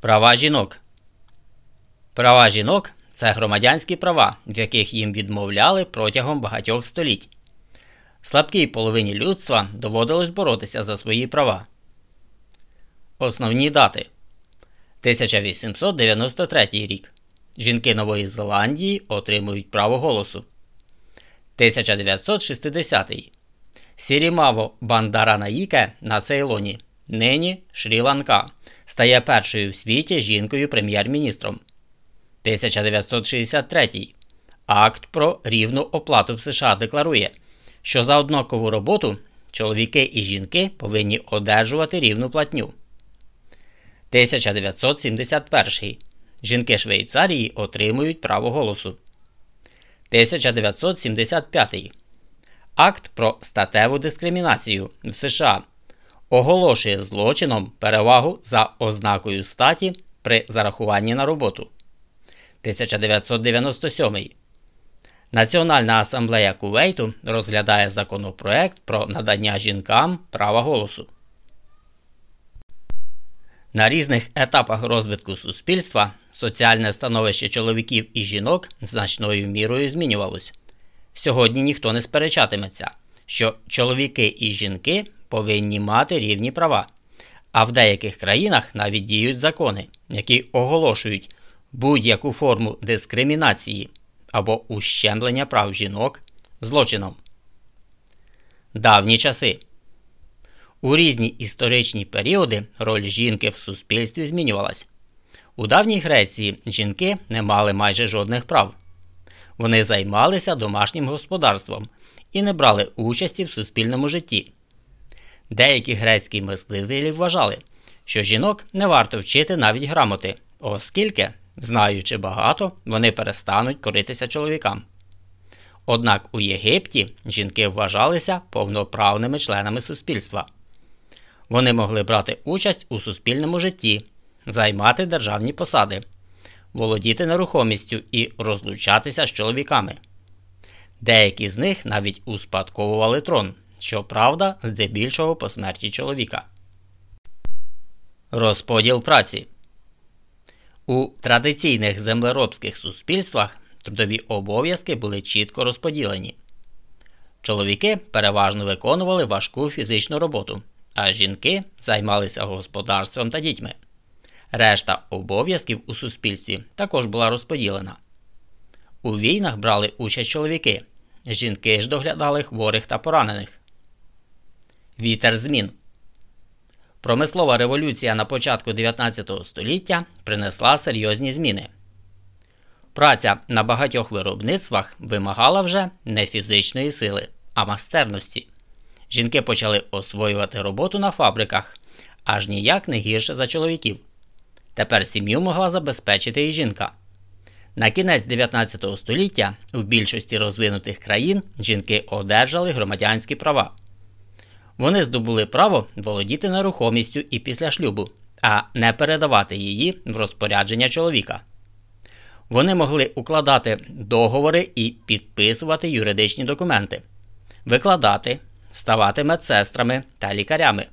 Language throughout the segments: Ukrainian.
Права жінок. Права жінок це громадянські права, в яких їм відмовляли протягом багатьох століть. Слабкій половині людства доводилось боротися за свої права. Основні дати 1893 рік. Жінки Нової Зеландії отримують право голосу. 1960 Сірімаво Бандаранаїке на Цейлоні, нині Шрі-Ланка, стає першою в світі жінкою прем'єр-міністром. 1963 Акт про рівну оплату в США декларує, що за однакову роботу чоловіки і жінки повинні одержувати рівну платню. 1971 Жінки Швейцарії отримують право голосу. 1975 Акт про статеву дискримінацію в США оголошує злочином перевагу за ознакою статі при зарахуванні на роботу. 1997 Національна асамблея Кувейту розглядає законопроект про надання жінкам права голосу. На різних етапах розвитку суспільства соціальне становище чоловіків і жінок значною мірою змінювалося. Сьогодні ніхто не сперечатиметься, що чоловіки і жінки повинні мати рівні права, а в деяких країнах навіть діють закони, які оголошують будь-яку форму дискримінації або ущемлення прав жінок злочином. Давні часи у різні історичні періоди роль жінки в суспільстві змінювалась. У давній Греції жінки не мали майже жодних прав. Вони займалися домашнім господарством і не брали участі в суспільному житті. Деякі грецькі мислителі вважали, що жінок не варто вчити навіть грамоти, оскільки, знаючи багато, вони перестануть коритися чоловікам. Однак у Єгипті жінки вважалися повноправними членами суспільства. Вони могли брати участь у суспільному житті, займати державні посади, володіти нерухомістю і розлучатися з чоловіками. Деякі з них навіть успадковували трон, щоправда, здебільшого по смерті чоловіка. Розподіл праці у традиційних землеробських суспільствах трудові обов'язки були чітко розподілені. Чоловіки переважно виконували важку фізичну роботу а жінки займалися господарством та дітьми. Решта обов'язків у суспільстві також була розподілена. У війнах брали участь чоловіки, жінки ж доглядали хворих та поранених. Вітер змін. Промислова революція на початку 19 століття принесла серйозні зміни. Праця на багатьох виробництвах вимагала вже не фізичної сили, а мастерності жінки почали освоювати роботу на фабриках, аж ніяк не гірше за чоловіків. Тепер сім'ю могла забезпечити і жінка. На кінець 19 століття в більшості розвинутих країн жінки одержали громадянські права. Вони здобули право володіти нерухомістю і після шлюбу, а не передавати її в розпорядження чоловіка. Вони могли укладати договори і підписувати юридичні документи, викладати, ставати медсестрами та лікарями.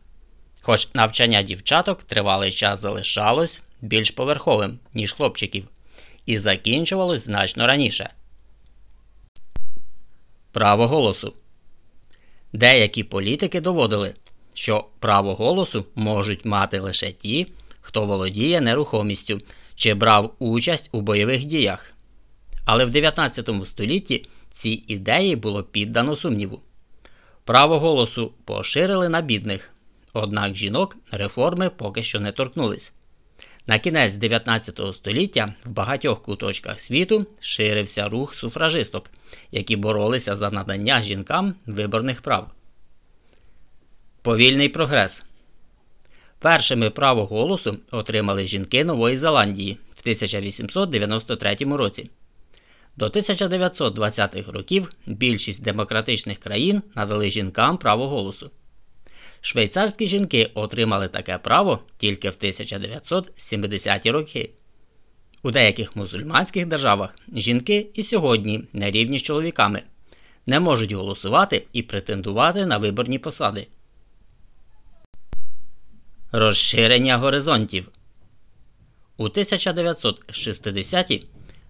Хоч навчання дівчаток тривалий час залишалось більш поверховим, ніж хлопчиків, і закінчувалось значно раніше. Право голосу. Деякі політики доводили, що право голосу можуть мати лише ті, хто володіє нерухомістю чи брав участь у бойових діях. Але в 19 столітті ці ідеї було піддано сумніву. Право голосу поширили на бідних, однак жінок реформи поки що не торкнулись. На кінець 19 століття в багатьох куточках світу ширився рух суфражисток, які боролися за надання жінкам виборних прав. Повільний прогрес. Першими право голосу отримали жінки Нової Зеландії в 1893 році. До 1920-х років більшість демократичних країн надали жінкам право голосу. Швейцарські жінки отримали таке право тільки в 1970-ті роки. У деяких мусульманських державах жінки і сьогодні на рівні з чоловіками не можуть голосувати і претендувати на виборні посади. Розширення горизонтів У 1960-ті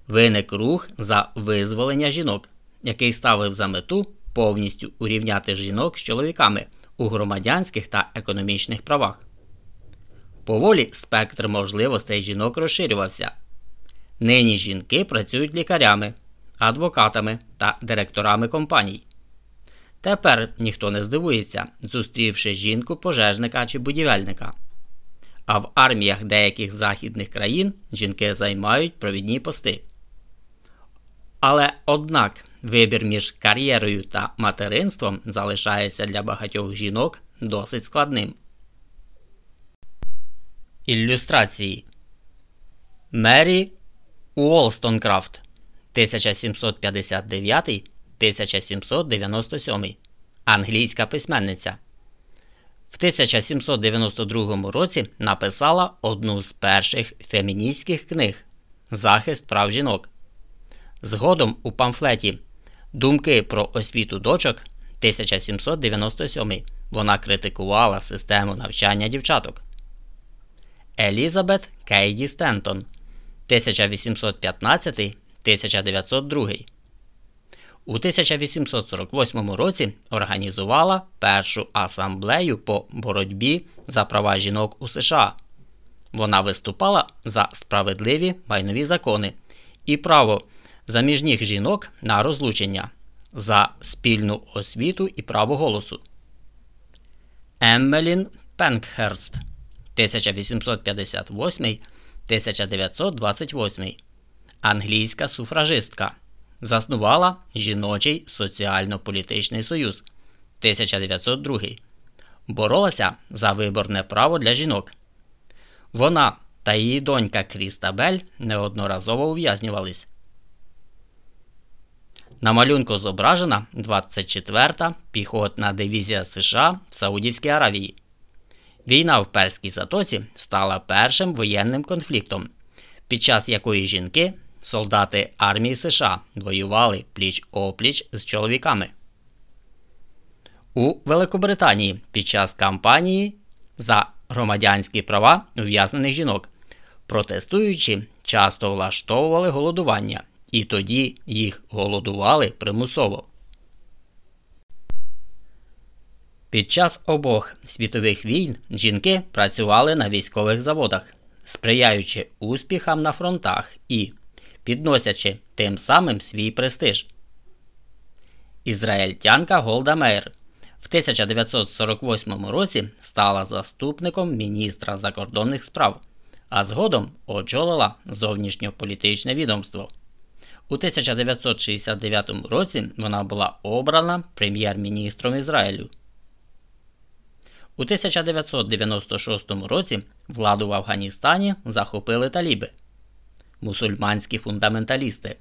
виник рух за визволення жінок, який ставив за мету повністю урівняти жінок з чоловіками у громадянських та економічних правах. Поволі спектр можливостей жінок розширювався. Нині жінки працюють лікарями, адвокатами та директорами компаній. Тепер ніхто не здивується, зустрівши жінку пожежника чи будівельника. А в арміях деяких західних країн жінки займають провідні пости. Але однак вибір між кар'єрою та материнством залишається для багатьох жінок досить складним. Ілюстрації Мері Уолстонкрафт 1759 1797 англійська письменниця. В 1792 році написала одну з перших феміністських книг Захист прав жінок. Згодом у памфлеті Думки про освіту дочок 1797 вона критикувала систему навчання дівчаток. Елізабет Кейді Стентон 1815 1902 у 1848 році організувала першу асамблею по боротьбі за права жінок у США. Вона виступала за справедливі майнові закони і право заміжніх жінок на розлучення, за спільну освіту і право голосу. Еммелін Пенкхерст 1858 1928 англійська суфражистка. Заснувала Жіночий соціально-політичний союз 1902. Боролася за виборне право для жінок. Вона та її донька Крістабель неодноразово ув'язнювались. На малюнку зображена 24-та піхотна дивізія США в Саудівській Аравії. Війна в Перській затоці стала першим воєнним конфліктом, під час якої жінки солдати армії США воювали пліч опліч з чоловіками. У Великобританії під час кампанії за громадянські права ув'язнених жінок, протестуючи, часто влаштовували голодування, і тоді їх голодували примусово. Під час обох світових війн жінки працювали на військових заводах, сприяючи успіхам на фронтах і підносячи тим самим свій престиж. Ізраїльтянка Голда Мейер в 1948 році стала заступником міністра закордонних справ, а згодом очолила зовнішньополітичне відомство. У 1969 році вона була обрана прем'єр-міністром Ізраїлю. У 1996 році владу в Афганістані захопили таліби мусульманські фундаменталісти.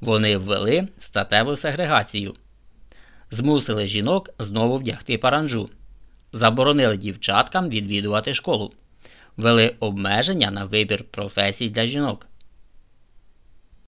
Вони ввели статеву сегрегацію, змусили жінок знову вдягти паранджу, заборонили дівчаткам відвідувати школу, ввели обмеження на вибір професій для жінок.